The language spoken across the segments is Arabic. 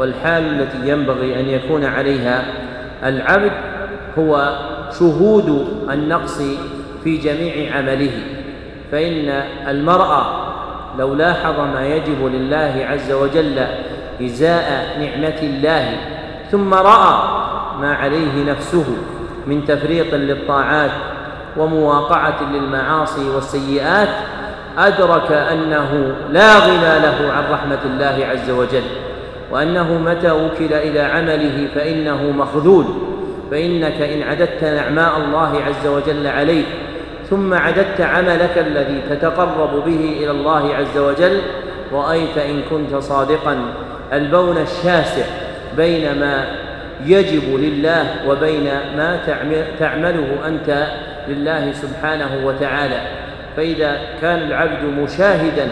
والحال التي ينبغي أن يكون عليها العبد هو شهود النقص في جميع عمله. فإن المرأة لو لاحظ ما يجب لله عز وجل إزاء نعمة الله ثم رأى ما عليه نفسه من تفريط للطاعات ومواقعة للمعاصي والسيئات أدرك أنه لا غنى له عن رحمة الله عز وجل. وأنه متى وكل إلى عمله فإنه مخذول. فإنك إن عددت نعماء الله عز وجل عليك ثم عددت عملك الذي تتقرب به إلى الله عز وجل رأيت إن كنت صادقا. البون الشاسع بين ما يجب لله وبين ما تعمله أنت لله سبحانه وتعالى. فإذا كان العبد مشاهدا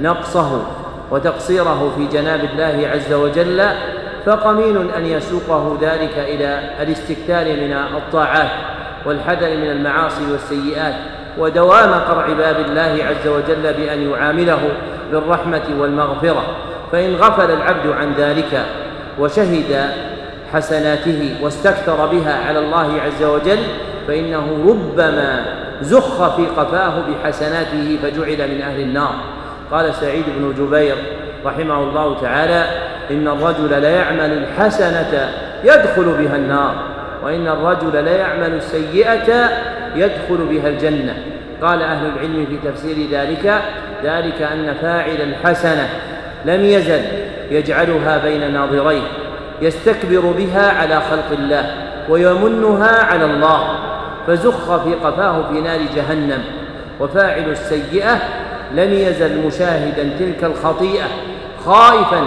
نقصه وتقصيره في جناب الله عز وجل فقمين أن يسوقه ذلك إلى الاستكثار من الطاعات والحذر من المعاصي والسيئات ودوام قرع باب الله عز وجل بأن يعامله بالرحمة والمغفرة. فإن غفل العبد عن ذلك وشهد حسناته واستكثر بها على الله عز وجل فإنه ربما زخ في قفاه بحسناته فجعل من أهل النار. قال سعيد بن جبير رحمه الله تعالى إن الرجل ليعمل الحسنة يدخل بها النار وإن الرجل ليعمل السيئة يدخل بها الجنة. قال أهل العلم في تفسير ذلك ذلك أن فاعل الحسنة لم يزل يجعلها بين ناظريه يستكبر بها على خلق الله ويمنها على الله فزخ في قفاه في نار جهنم وفاعل السيئة لم يزل مشاهدا تلك الخطيئة خائفا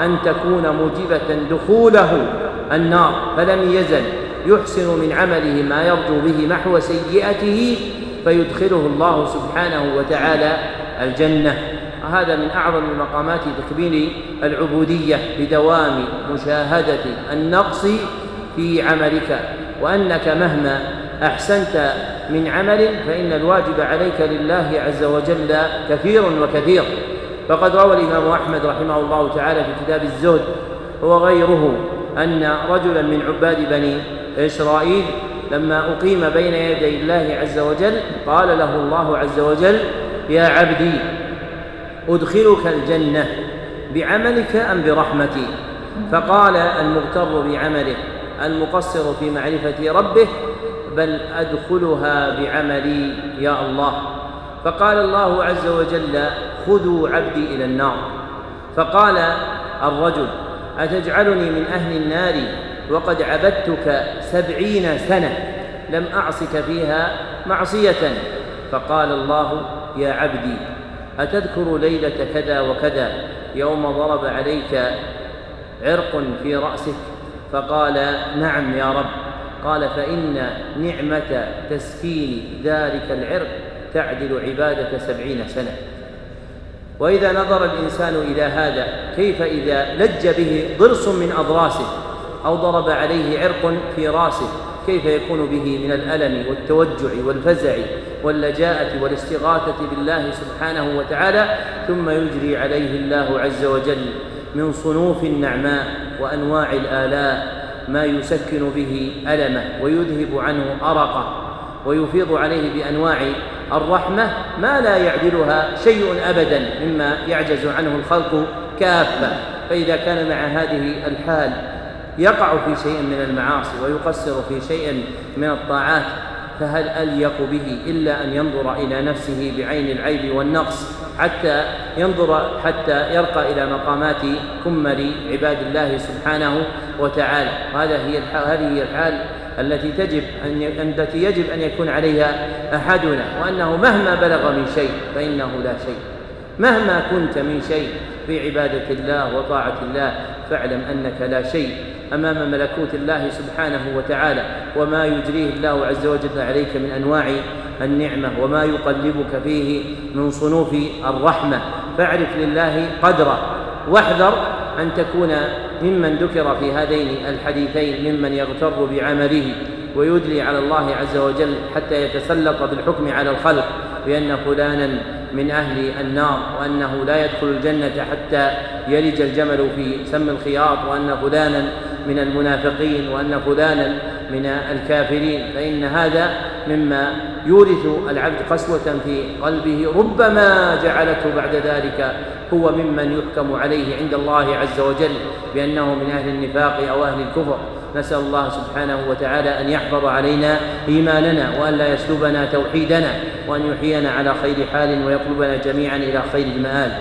أن تكون موجبة دخوله النار فلم يزل. يحسن من عمله ما يرجو به محو سيئته فيدخله الله سبحانه وتعالى الجنة. هذا من أعظم مقامات تكميل العبودية بدوام مشاهدة النقص في عملك وأنك مهما أحسنت من عمل فإن الواجب عليك لله عز وجل كثير وكثير. فقد روى الإمام أحمد رحمه الله تعالى في كتاب الزهد وغيره أن رجلا من عباد بني إسرائيل لما أقيم بين يدي الله عز وجل قال له الله عز وجل يا عبدي أدخلك الجنة بعملك أم برحمتي؟ فقال المغتر بعمله المقصر في معرفة ربه بل أدخلها بعملي يا الله. فقال الله عز وجل خذوا عبدي إلى النار. فقال الرجل أتجعلني من أهل النار؟ وقد عبدتك سبعين سنة لم أعصك فيها معصية. فقال الله يا عبدي أتذكر ليلة كذا وكذا يوم ضرب عليك عرق في رأسك. فقال نعم يا رب. قال فإن نعمة تسكين ذلك العرق تعدل عبادة سبعين سنة. وإذا نظر الإنسان إلى هذا كيف إذا لج به ضرس من أضراسه أو ضرب عليه عرق في راسه كيف يكون به من الألم والتوجع والفزع واللجاءة والاستغاثة بالله سبحانه وتعالى ثم يجري عليه الله عز وجل من صنوف النعماء وأنواع الآلاء ما يسكن به ألمه ويذهب عنه أرقه ويفيض عليه بأنواع الرحمة ما لا يعدلها شيء أبدا مما يعجز عنه الخلق كافة. فإذا كان مع هذه الحال يقع في شيء من المعاصي ويقصر في شيء من الطاعات فهل أليق به إلا أن ينظر إلى نفسه بعين العيب والنقص حتى ينظر حتى يرقى إلى مقامات كمل عباد الله سبحانه وتعالى. وهذا هي هذه هي الحال التي تجب أن التي يجب أن يكون عليها أحدنا وأنه مهما بلغ من شيء فإنه لا شيء. مهما كنت من شيء في عبادة الله وطاعة الله فاعلم أنك لا شيء. أمام ملكوت الله سبحانه وتعالى. وما يجريه الله عز وجل عليك من أنواع النعمة وما يقلبك فيه من صنوف الرحمة. فاعرف لله قدره. واحذر أن تكون ممن ذكر في هذين الحديثين ممن يغتر بعمله ويدلي على الله عز وجل حتى يتسلط بالحكم على الخلق. بأن فلانا من أهل النار وأنه لا يدخل الجنة حتى يلج الجمل في سم الخياط وأن فلانا من المنافقين وأن فلانا من الكافرين فإن هذا مما يورث العبد قسوة في قلبه ربما جعلته بعد ذلك هو ممن يحكم عليه عند الله عز وجل بأنه من أهل النفاق أو أهل الكفر. نسأل الله سبحانه وتعالى أن يحفظ علينا إيماننا وأن لا يسلبنا توحيدنا وأن يحيينا على خير حال ويقلبنا جميعا إلى خير المآل.